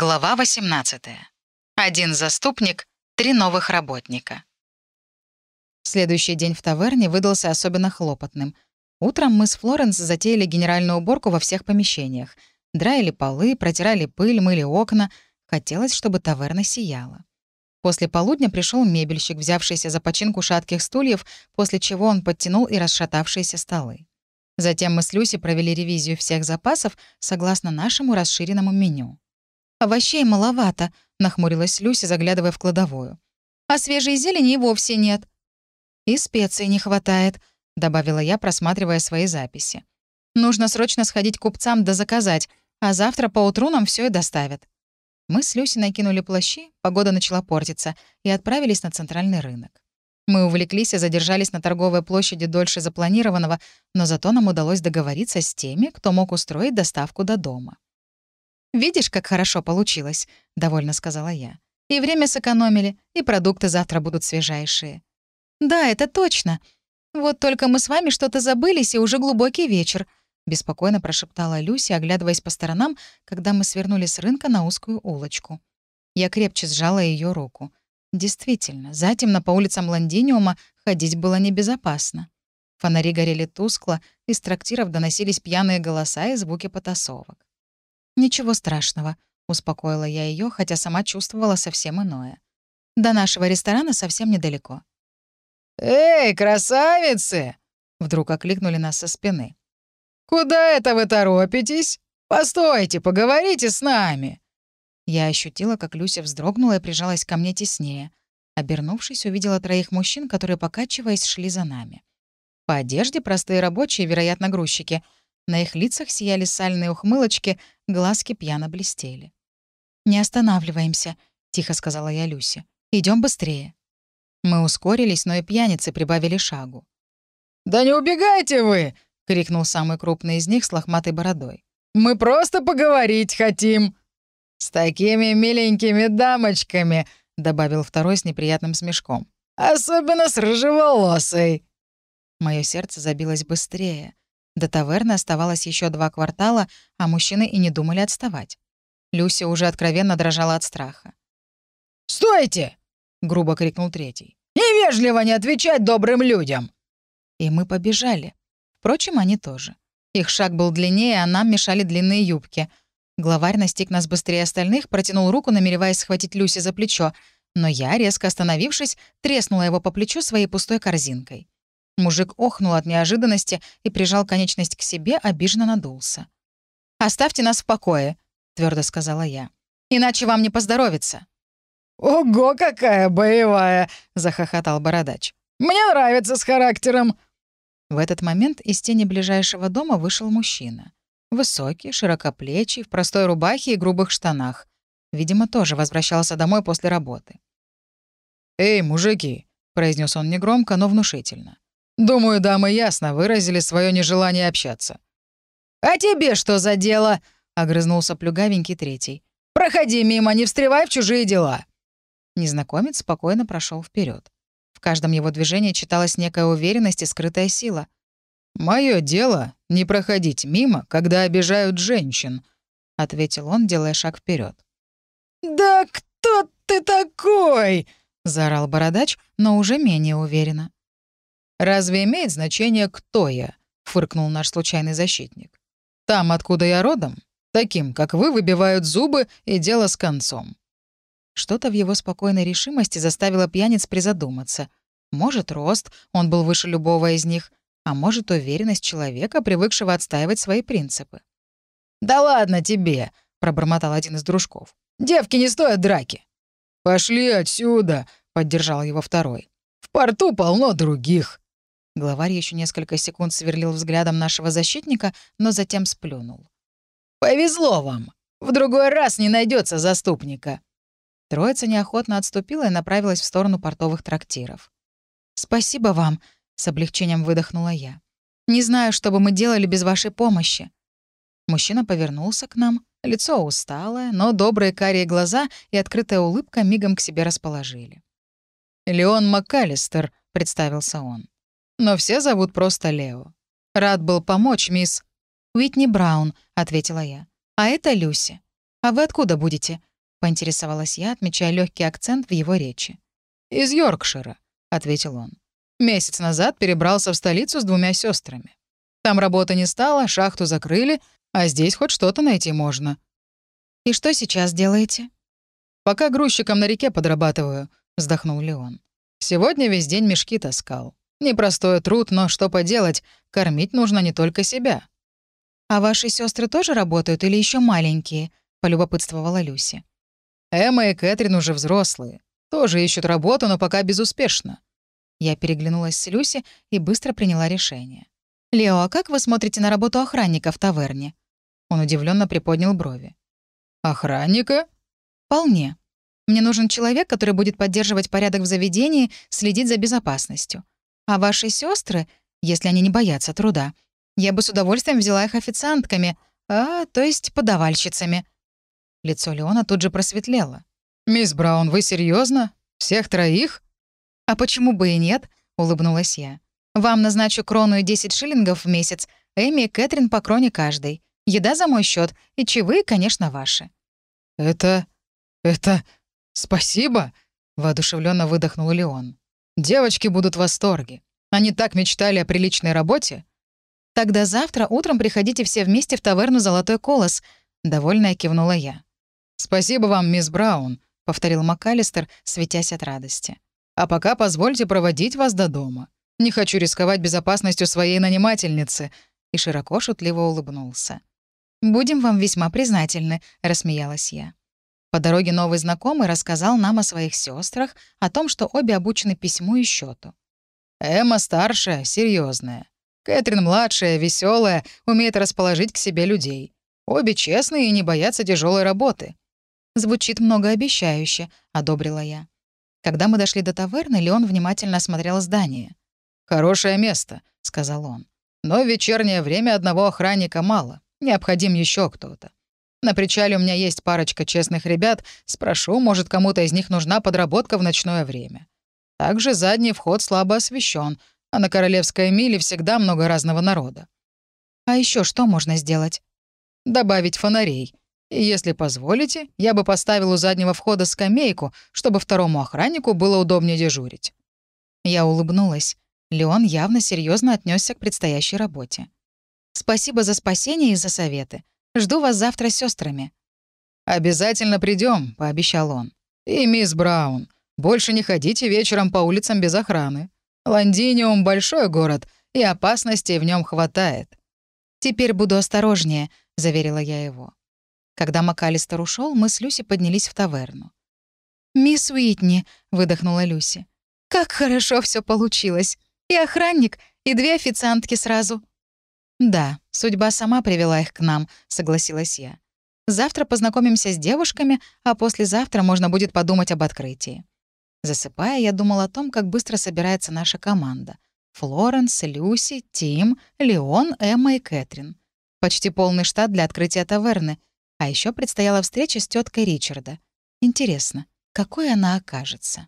Глава 18. Один заступник, три новых работника. Следующий день в таверне выдался особенно хлопотным. Утром мы с Флоренс затеяли генеральную уборку во всех помещениях. Драили полы, протирали пыль, мыли окна. Хотелось, чтобы таверна сияла. После полудня пришел мебельщик, взявшийся за починку шатких стульев, после чего он подтянул и расшатавшиеся столы. Затем мы с Люси провели ревизию всех запасов согласно нашему расширенному меню. «Овощей маловато», — нахмурилась Люся, заглядывая в кладовую. «А свежей зелени и вовсе нет». «И специй не хватает», — добавила я, просматривая свои записи. «Нужно срочно сходить к купцам да заказать, а завтра поутру нам все и доставят». Мы с Люсей накинули плащи, погода начала портиться, и отправились на центральный рынок. Мы увлеклись и задержались на торговой площади дольше запланированного, но зато нам удалось договориться с теми, кто мог устроить доставку до дома. «Видишь, как хорошо получилось», — довольно сказала я. «И время сэкономили, и продукты завтра будут свежайшие». «Да, это точно. Вот только мы с вами что-то забылись, и уже глубокий вечер», — беспокойно прошептала Люси, оглядываясь по сторонам, когда мы свернули с рынка на узкую улочку. Я крепче сжала ее руку. Действительно, затемно по улицам Лондиниума ходить было небезопасно. Фонари горели тускло, из трактиров доносились пьяные голоса и звуки потасовок. «Ничего страшного», — успокоила я ее, хотя сама чувствовала совсем иное. «До нашего ресторана совсем недалеко». «Эй, красавицы!» — вдруг окликнули нас со спины. «Куда это вы торопитесь? Постойте, поговорите с нами!» Я ощутила, как Люся вздрогнула и прижалась ко мне теснее. Обернувшись, увидела троих мужчин, которые, покачиваясь, шли за нами. По одежде простые рабочие, вероятно, грузчики — на их лицах сияли сальные ухмылочки, глазки пьяно блестели. «Не останавливаемся», — тихо сказала я Люсе. Идем быстрее». Мы ускорились, но и пьяницы прибавили шагу. «Да не убегайте вы!» — крикнул самый крупный из них с лохматой бородой. «Мы просто поговорить хотим!» «С такими миленькими дамочками!» — добавил второй с неприятным смешком. «Особенно с рыжеволосой!» Мое сердце забилось быстрее. До таверны оставалось еще два квартала, а мужчины и не думали отставать. Люся уже откровенно дрожала от страха. «Стойте!» — грубо крикнул третий. «Невежливо не отвечать добрым людям!» И мы побежали. Впрочем, они тоже. Их шаг был длиннее, а нам мешали длинные юбки. Главарь настиг нас быстрее остальных, протянул руку, намереваясь схватить Люси за плечо, но я, резко остановившись, треснула его по плечу своей пустой корзинкой. Мужик охнул от неожиданности и прижал конечность к себе, обиженно надулся. «Оставьте нас в покое», — твердо сказала я. «Иначе вам не поздоровится». «Ого, какая боевая!» — захохотал бородач. «Мне нравится с характером!» В этот момент из тени ближайшего дома вышел мужчина. Высокий, широкоплечий, в простой рубахе и грубых штанах. Видимо, тоже возвращался домой после работы. «Эй, мужики!» — произнес он негромко, но внушительно. Думаю, дамы ясно выразили свое нежелание общаться. «А тебе что за дело?» — огрызнулся плюгавенький третий. «Проходи мимо, не встревай в чужие дела». Незнакомец спокойно прошел вперед. В каждом его движении читалась некая уверенность и скрытая сила. Мое дело — не проходить мимо, когда обижают женщин», — ответил он, делая шаг вперед. «Да кто ты такой?» — заорал бородач, но уже менее уверенно. «Разве имеет значение, кто я?» — фыркнул наш случайный защитник. «Там, откуда я родом, таким, как вы, выбивают зубы и дело с концом». Что-то в его спокойной решимости заставило пьяниц призадуматься. Может, рост, он был выше любого из них, а может, уверенность человека, привыкшего отстаивать свои принципы. «Да ладно тебе!» — пробормотал один из дружков. «Девки не стоят драки!» «Пошли отсюда!» — поддержал его второй. «В порту полно других!» Главарь еще несколько секунд сверлил взглядом нашего защитника, но затем сплюнул. «Повезло вам! В другой раз не найдется заступника!» Троица неохотно отступила и направилась в сторону портовых трактиров. «Спасибо вам», — с облегчением выдохнула я. «Не знаю, что бы мы делали без вашей помощи». Мужчина повернулся к нам, лицо усталое, но добрые карие глаза и открытая улыбка мигом к себе расположили. «Леон МакКаллистер», — представился он но все зовут просто Лео. Рад был помочь, мисс...» «Уитни Браун», — ответила я. «А это Люси. А вы откуда будете?» — поинтересовалась я, отмечая легкий акцент в его речи. «Из Йоркшира», — ответил он. «Месяц назад перебрался в столицу с двумя сестрами. Там работы не стало, шахту закрыли, а здесь хоть что-то найти можно». «И что сейчас делаете?» «Пока грузчиком на реке подрабатываю», — вздохнул Леон. «Сегодня весь день мешки таскал. Непростой труд, но что поделать, кормить нужно не только себя». «А ваши сестры тоже работают или еще маленькие?» — полюбопытствовала Люси. Эмма и Кэтрин уже взрослые. Тоже ищут работу, но пока безуспешно. Я переглянулась с Люси и быстро приняла решение. «Лео, а как вы смотрите на работу охранника в таверне?» Он удивленно приподнял брови. «Охранника?» «Вполне. Мне нужен человек, который будет поддерживать порядок в заведении, следить за безопасностью. А ваши сестры, если они не боятся труда, я бы с удовольствием взяла их официантками, а, то есть подавальщицами. Лицо Леона тут же просветлело. «Мисс Браун, вы серьезно? Всех троих?» «А почему бы и нет?» — улыбнулась я. «Вам назначу крону и 10 шиллингов в месяц, Эми и Кэтрин по кроне каждой. Еда за мой счет, и чаевые, конечно, ваши». «Это... это... спасибо!» — воодушевленно выдохнул Леон. «Девочки будут в восторге. Они так мечтали о приличной работе». «Тогда завтра утром приходите все вместе в таверну «Золотой колос», — довольная кивнула я. «Спасибо вам, мисс Браун», — повторил МакАлистер, светясь от радости. «А пока позвольте проводить вас до дома. Не хочу рисковать безопасностью своей нанимательницы», — и широко шутливо улыбнулся. «Будем вам весьма признательны», — рассмеялась я. По дороге новый знакомый рассказал нам о своих сестрах, о том, что обе обучены письму и счету. «Эмма старшая, серьезная. Кэтрин младшая, веселая, умеет расположить к себе людей. Обе честные и не боятся тяжелой работы. «Звучит многообещающе», — одобрила я. Когда мы дошли до таверны, Леон внимательно осмотрел здание. «Хорошее место», — сказал он. «Но в вечернее время одного охранника мало. Необходим еще кто-то. На причале у меня есть парочка честных ребят. Спрошу, может, кому-то из них нужна подработка в ночное время. Также задний вход слабо освещен, а на Королевской миле всегда много разного народа. А еще что можно сделать? Добавить фонарей. И если позволите, я бы поставил у заднего входа скамейку, чтобы второму охраннику было удобнее дежурить». Я улыбнулась. Леон явно серьезно отнесся к предстоящей работе. «Спасибо за спасение и за советы. Жду вас завтра с сестрами. «Обязательно придем, пообещал он. «И мисс Браун, больше не ходите вечером по улицам без охраны. Лондиниум — большой город, и опасностей в нем хватает». «Теперь буду осторожнее», — заверила я его. Когда МакАлистер ушел, мы с Люси поднялись в таверну. «Мисс Уитни», — выдохнула Люси, — «как хорошо все получилось. И охранник, и две официантки сразу». «Да, судьба сама привела их к нам», — согласилась я. «Завтра познакомимся с девушками, а послезавтра можно будет подумать об открытии». Засыпая, я думала о том, как быстро собирается наша команда. Флоренс, Люси, Тим, Леон, Эмма и Кэтрин. Почти полный штат для открытия таверны, а еще предстояла встреча с теткой Ричарда. Интересно, какой она окажется?